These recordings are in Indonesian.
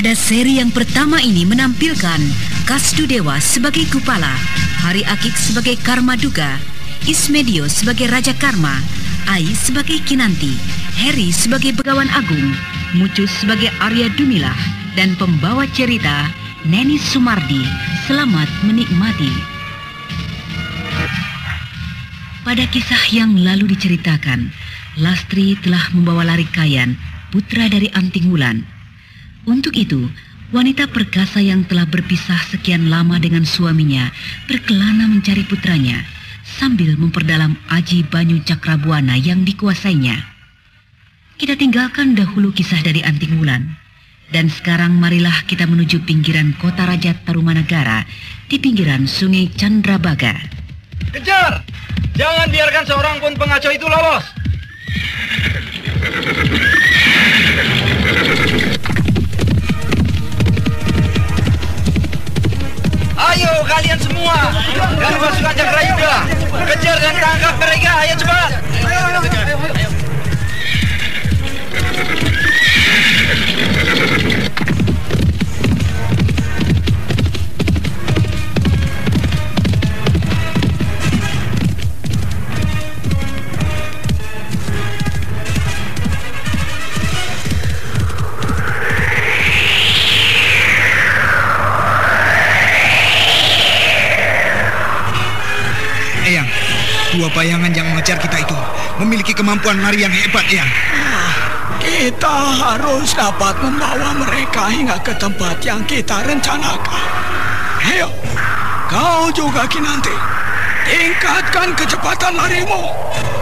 Pada seri yang pertama ini menampilkan Kasdu Dewa sebagai Kupala, Hari Akik sebagai Karma Duga, Ismedio sebagai Raja Karma, Ai sebagai Kinanti, Heri sebagai Begawan Agung, Mucus sebagai Arya Dumilah, dan pembawa cerita Neni Sumardi. Selamat menikmati. Pada kisah yang lalu diceritakan, Lastri telah membawa Lari Kayan, putra dari Anting Wulan, untuk itu, wanita perkasa yang telah berpisah sekian lama dengan suaminya berkelana mencari putranya sambil memperdalam aji Banyu Cakrabuana yang dikuasainya. Kita tinggalkan dahulu kisah dari Anting Wulan. Dan sekarang marilah kita menuju pinggiran kota Raja Tarumanagara di pinggiran sungai Chandrabaga. Kejar! Jangan biarkan seorang pun pengacau itu lolos. Ayo kalian semua dan pasukan Cakrayuda kejar dan tangkap mereka. Ayo cepat. Eyang, kemampuan lari yang hebat, Eyang. Kita harus dapat membawa mereka hingga ke tempat yang kita rencanakan. Ayo, kau juga Kinanti. Tingkatkan kecepatan larimu.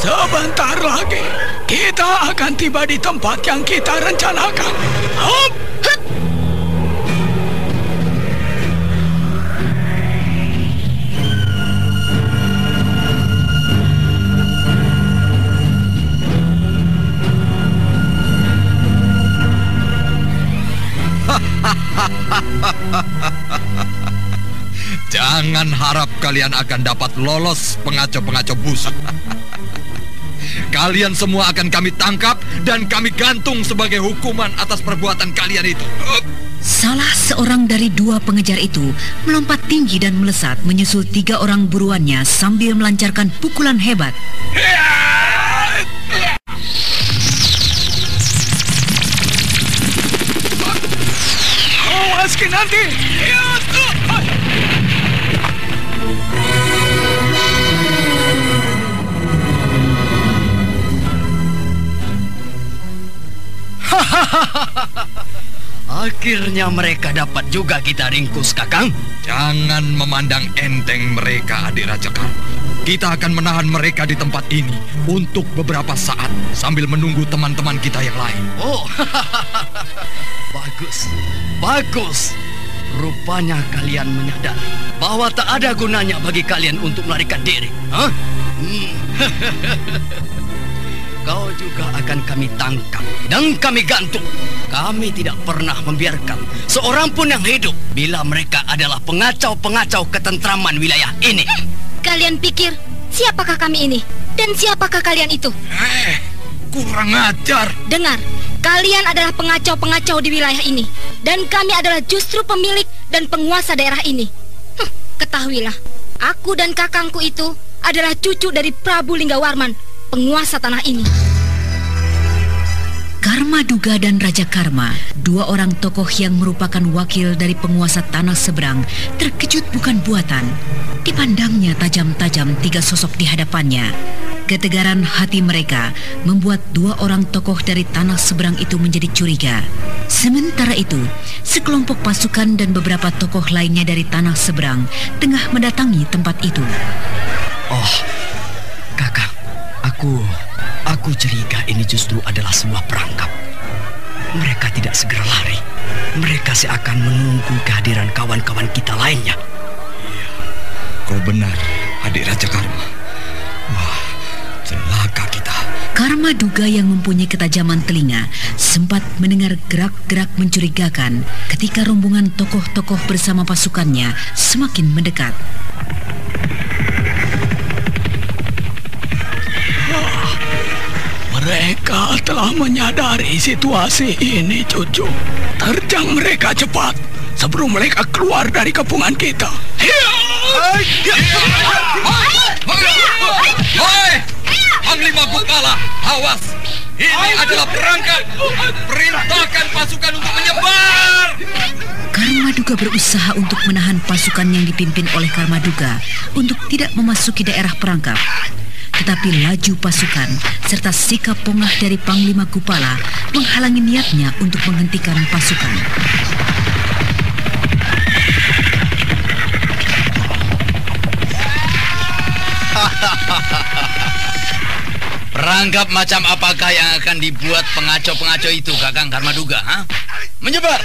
Sebentar lagi, kita akan tiba di tempat yang kita rencanakan. Hop! Jangan harap kalian akan dapat lolos pengacau-pengacau busuk. kalian semua akan kami tangkap dan kami gantung sebagai hukuman atas perbuatan kalian itu. Salah seorang dari dua pengejar itu melompat tinggi dan melesat menyusul tiga orang buruannya sambil melancarkan pukulan hebat. Awas Kinanti! Ya, tuh! Akhirnya mereka dapat juga kita ringkus, Kakang. Jangan memandang enteng mereka, adik Raja Karma. Kita akan menahan mereka di tempat ini untuk beberapa saat sambil menunggu teman-teman kita yang lain. Oh, bagus, bagus. Rupanya kalian menyadari bahwa tak ada gunanya bagi kalian untuk melarikan diri. Hah? Hmm. Kau juga akan kami tangkap dan kami gantung. Kami tidak pernah membiarkan seorang pun yang hidup bila mereka adalah pengacau-pengacau ketentraman wilayah ini. Kalian pikir siapakah kami ini? Dan siapakah kalian itu? Eh, kurang ajar. Dengar, kalian adalah pengacau-pengacau di wilayah ini. Dan kami adalah justru pemilik dan penguasa daerah ini. Huh, ketahuilah, aku dan kakangku itu adalah cucu dari Prabu Linggawarman, penguasa tanah ini. Karma Duga dan Raja Karma, dua orang tokoh yang merupakan wakil dari penguasa tanah seberang, terkejut bukan buatan. Dipandangnya tajam-tajam tiga sosok di hadapannya. Ketegaran hati mereka membuat dua orang tokoh dari tanah seberang itu menjadi curiga. Sementara itu, sekelompok pasukan dan beberapa tokoh lainnya dari tanah seberang tengah mendatangi tempat itu. Oh, kakak, aku Aku curiga ini justru adalah sebuah perangkap. Mereka tidak segera lari. Mereka seakan menunggu kehadiran kawan-kawan kita lainnya. Iya, kau benar, adik Raja Karma. Wah, celaka kita. Karma Duga yang mempunyai ketajaman telinga sempat mendengar gerak-gerak mencurigakan ketika rombongan tokoh-tokoh bersama pasukannya semakin mendekat. Mereka telah menyadari situasi ini, cucu. Terjang mereka cepat sebelum mereka keluar dari kepungan kita. Hei, Panglima Bukala, awas! Ini adalah perangkat. Perintahkan pasukan untuk menyebar. Karmaduga berusaha untuk menahan pasukan yang dipimpin oleh Karmaduga untuk tidak memasuki daerah perangkap. Tetapi laju pasukan serta sikap pongah dari Panglima Kupala menghalangi niatnya untuk menghentikan pasukan. Perangkap macam apakah yang akan dibuat pengacau-pengacau itu, Kakang Karmaduga? Ha? Menyebar!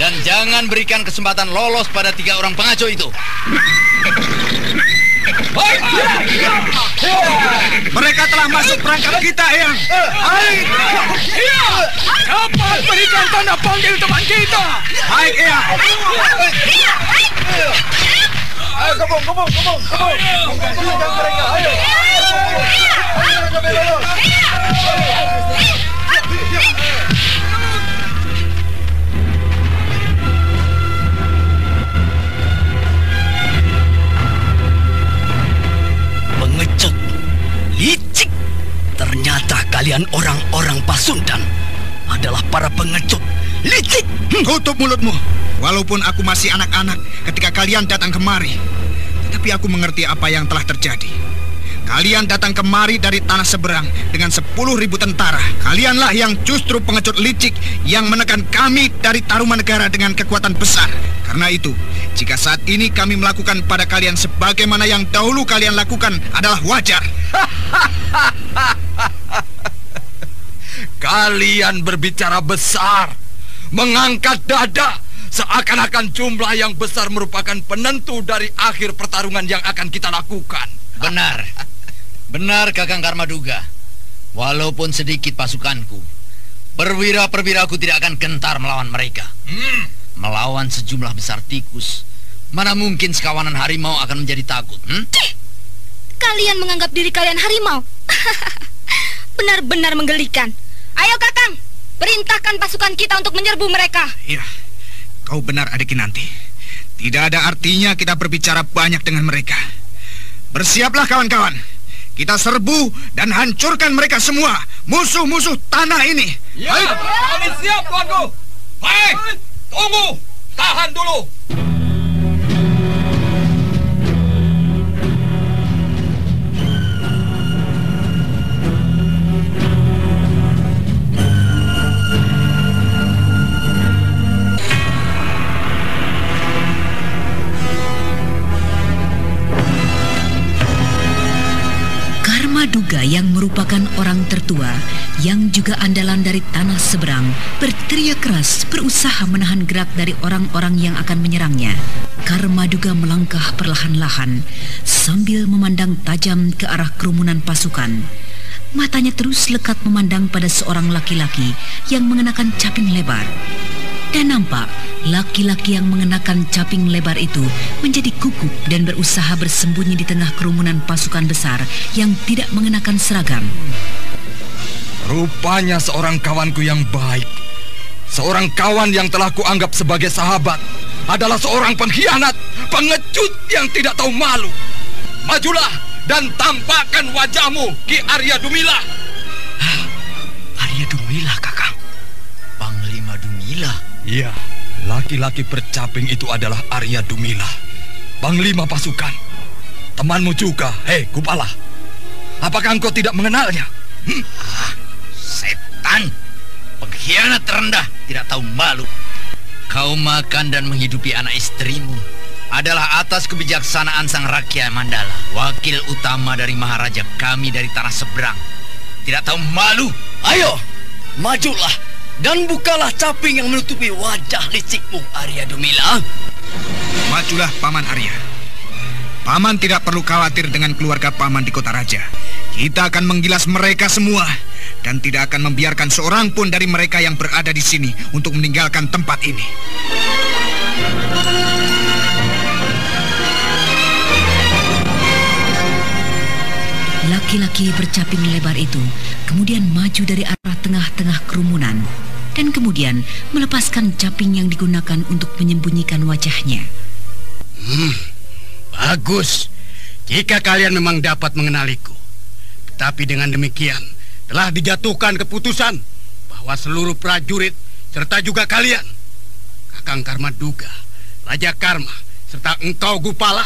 Dan jangan berikan kesempatan lolos pada tiga orang pengacau itu. Mereka telah masuk perangkap kita, Eyang. Cepat berikan tanda panggil teman kita. Eyang. Ayo, kebun, kebun, kebun. Jangan mereka, ayo. Ayo, sampai lolos. Pengecut, licik. Ternyata kalian orang-orang Pasundan adalah para pengecut, licik. Hmm, Tutup mulutmu. Walaupun aku masih anak-anak ketika kalian datang kemari. Tetapi aku mengerti apa yang telah terjadi. Kalian datang kemari dari tanah seberang dengan 10 ribu tentara. Kalianlah yang justru pengecut licik yang menekan kami dari Tarumanegara dengan kekuatan besar. Karena itu, jika saat ini kami melakukan pada kalian sebagaimana yang dahulu kalian lakukan adalah wajar. Kalian berbicara besar, mengangkat dada, seakan-akan jumlah yang besar merupakan penentu dari akhir pertarungan yang akan kita lakukan. Benar. Benar Kakang Karmaduga. Walaupun sedikit pasukanku, perwira-perwiraku tidak akan gentar melawan mereka. Hmm, Melawan sejumlah besar tikus. Mana mungkin sekawanan harimau akan menjadi takut? Hmm? Kalian menganggap diri kalian harimau. Benar-benar menggelikan. Ayo Kakang, perintahkan pasukan kita untuk menyerbu mereka. Iya, kau benar adik nanti. Tidak ada artinya kita berbicara banyak dengan mereka. Bersiaplah kawan-kawan. Kita serbu dan hancurkan mereka semua. Musuh-musuh tanah ini. Ya, kami siap, tuanku. Baik, tunggu, tahan dulu. Duga yang merupakan orang tertua yang juga andalan dari tanah seberang berteriak keras berusaha menahan gerak dari orang-orang yang akan menyerangnya. Karma Duga melangkah perlahan-lahan sambil memandang tajam ke arah kerumunan pasukan. Matanya terus lekat memandang pada seorang laki-laki yang mengenakan caping lebar. Dan nampak laki-laki yang mengenakan caping lebar itu menjadi gugup dan berusaha bersembunyi di tengah kerumunan pasukan besar yang tidak mengenakan seragam. Rupanya seorang kawanku yang baik. Seorang kawan yang telah kuanggap sebagai sahabat adalah seorang pengkhianat, pengecut yang tidak tahu malu. Majulah dan tampakkan wajahmu, Ki Arya Dumila. Iya, laki-laki bercaping itu adalah Arya Dumila, panglima pasukan. Temanmu juga, hei Kupala. Apakah engkau tidak mengenalnya? Hmm? Ah, setan, pengkhianat terendah, tidak tahu malu. Kau makan dan menghidupi anak istrimu adalah atas kebijaksanaan sang rakyat Mandala, wakil utama dari Maharaja kami dari tanah seberang. Tidak tahu malu. Ayo, majulah dan bukalah caping yang menutupi wajah licikmu, Arya Dumila. Majulah Paman Arya. Paman tidak perlu khawatir dengan keluarga Paman di kota raja. Kita akan menggilas mereka semua dan tidak akan membiarkan seorang pun dari mereka yang berada di sini untuk meninggalkan tempat ini. Laki-laki bercaping lebar itu kemudian maju dari arah tengah-tengah kerumunan dan kemudian melepaskan caping yang digunakan untuk menyembunyikan wajahnya. Hmm, bagus. Jika kalian memang dapat mengenaliku. Tapi dengan demikian, telah dijatuhkan keputusan bahwa seluruh prajurit serta juga kalian, Kakang Karmaduga, Raja Karma, serta engkau Gupala,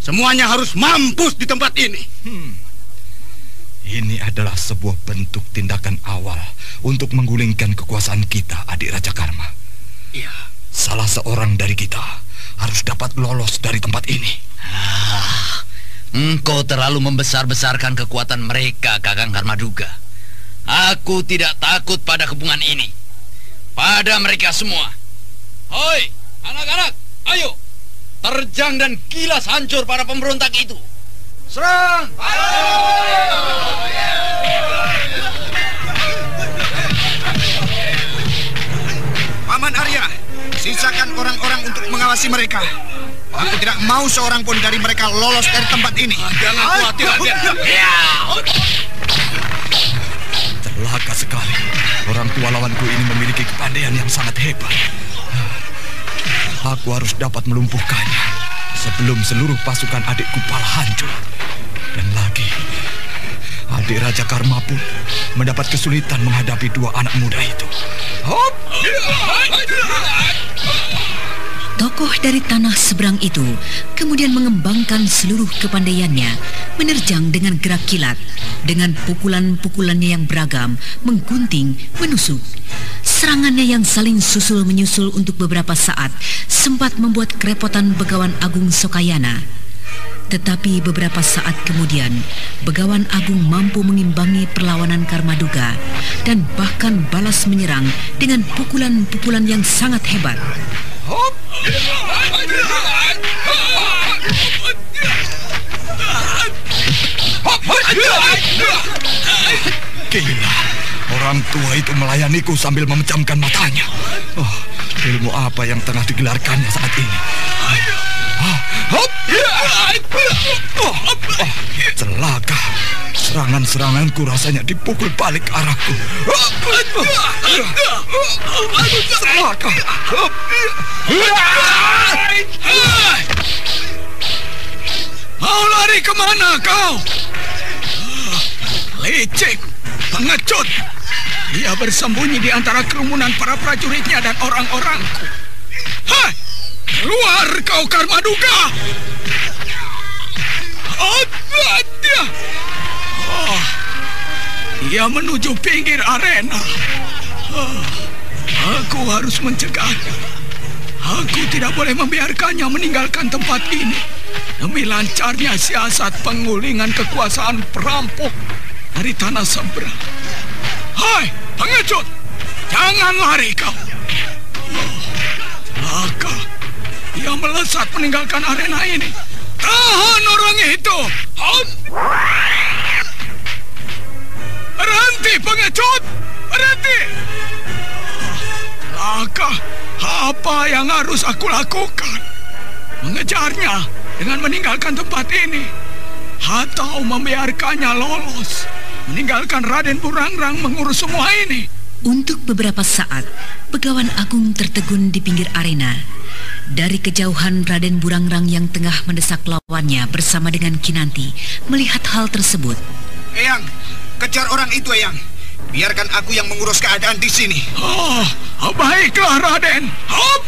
semuanya harus mampus di tempat ini. Hmm. Ini adalah sebuah bentuk tindakan awal untuk menggulingkan kekuasaan kita, adik Raja Karma. Iya. Salah seorang dari kita harus dapat lolos dari tempat ini. Ah, engkau terlalu membesar-besarkan kekuatan mereka, Kakang Karmaduga. Aku tidak takut pada hubungan ini. Pada mereka semua. Hoi, anak-anak, ayo. Terjang dan kilas hancur para pemberontak itu. Serang! Paman Arya, sisakan orang-orang untuk mengawasi mereka. Aku tidak mau seorang pun dari mereka lolos dari tempat ini. Jangan khawatir, Raden. Celaka sekali. Orang tua lawanku ini memiliki kepandaian yang sangat hebat. Aku harus dapat melumpuhkannya sebelum seluruh pasukan adikku pal hancur. Dan lagi, adik Raja Karma pun mendapat kesulitan menghadapi dua anak muda itu. Hop! Tokoh dari tanah seberang itu kemudian mengembangkan seluruh kepandaiannya, menerjang dengan gerak kilat, dengan pukulan-pukulannya yang beragam, menggunting, menusuk. Serangannya yang saling susul menyusul untuk beberapa saat sempat membuat kerepotan Begawan Agung Sokayana. Tetapi beberapa saat kemudian, Begawan Agung mampu mengimbangi perlawanan Karmaduga dan bahkan balas menyerang dengan pukulan-pukulan yang sangat hebat. Gila, orang tua itu melayaniku sambil memejamkan matanya. Oh, ilmu apa yang tengah digelarkannya saat ini? Oh, oh, celaka. Serangan-seranganku rasanya dipukul balik arahku. Celaka. Mau lari ke mana kau? Licik, pengecut. Dia bersembunyi di antara kerumunan para prajuritnya dan orang-orangku. Hai, keluar kau Karmaduga! Oh, dia. Oh, dia menuju pinggir arena. Oh, aku harus mencegahnya. Aku tidak boleh membiarkannya meninggalkan tempat ini demi lancarnya siasat pengulingan kekuasaan perampok dari tanah seberang. Hai, pengecut! Jangan lari kau! Celaka. Dia melesat meninggalkan arena ini. Tahan orang itu! Berhenti, pengecut! Berhenti! Celaka. Apa yang harus aku lakukan? Mengejarnya dengan meninggalkan tempat ini atau membiarkannya lolos meninggalkan Raden Burangrang mengurus semua ini. Untuk beberapa saat, Begawan Agung tertegun di pinggir arena. Dari kejauhan Raden Burangrang yang tengah mendesak lawannya bersama dengan Kinanti melihat hal tersebut. Eyang, kejar orang itu Eyang. Biarkan aku yang mengurus keadaan di sini. Oh, baiklah Raden. Hop!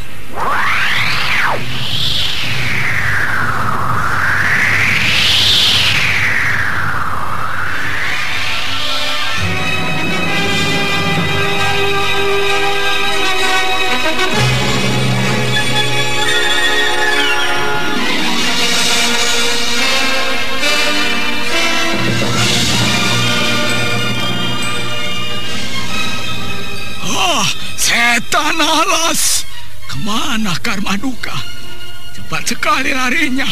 Cepat sekali larinya.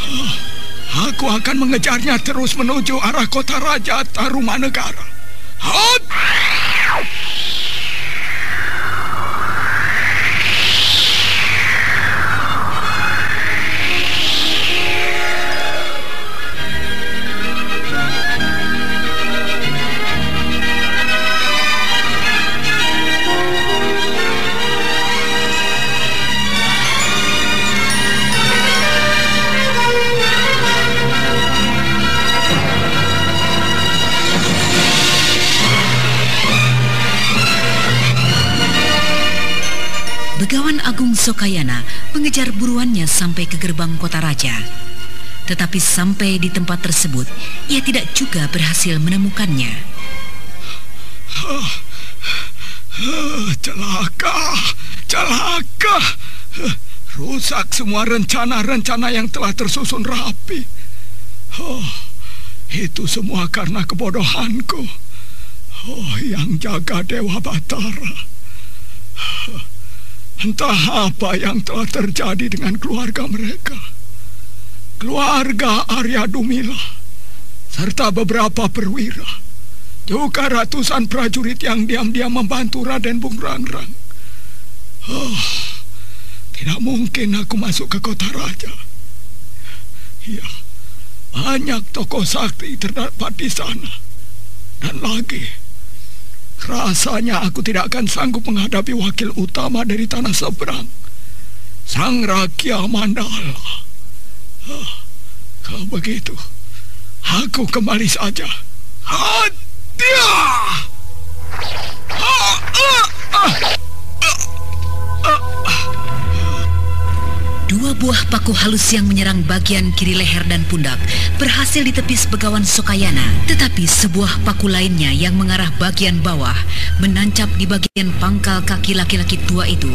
Ah, Aku akan mengejarnya terus menuju arah kota raja Tarumanegara. Hop! Begawan Agung Sokayana mengejar buruannya sampai ke gerbang kota raja. Tetapi sampai di tempat tersebut, ia tidak juga berhasil menemukannya. Celaka, celaka. Rusak semua rencana-rencana yang telah tersusun rapi. Oh, itu semua karena kebodohanku. Oh, yang jaga Dewa Batara. Entah apa yang telah terjadi dengan keluarga mereka. Keluarga Arya Dumila, serta beberapa perwira, juga ratusan prajurit yang diam-diam membantu Raden Bung Rangrang. Oh, tidak mungkin aku masuk ke kota raja. Ya, banyak tokoh sakti terdapat di sana. Dan lagi, rasanya aku tidak akan sanggup menghadapi wakil utama dari tanah seberang. Sang Rakia Mandala. Ah, kalau begitu, aku kembali saja. Hadia! Dua buah paku halus yang menyerang bagian kiri leher dan pundak berhasil ditepis Begawan Sokayana. Tetapi sebuah paku lainnya yang mengarah bagian bawah menancap di bagian pangkal kaki laki-laki tua itu.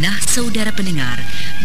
Nah, saudara pendengar,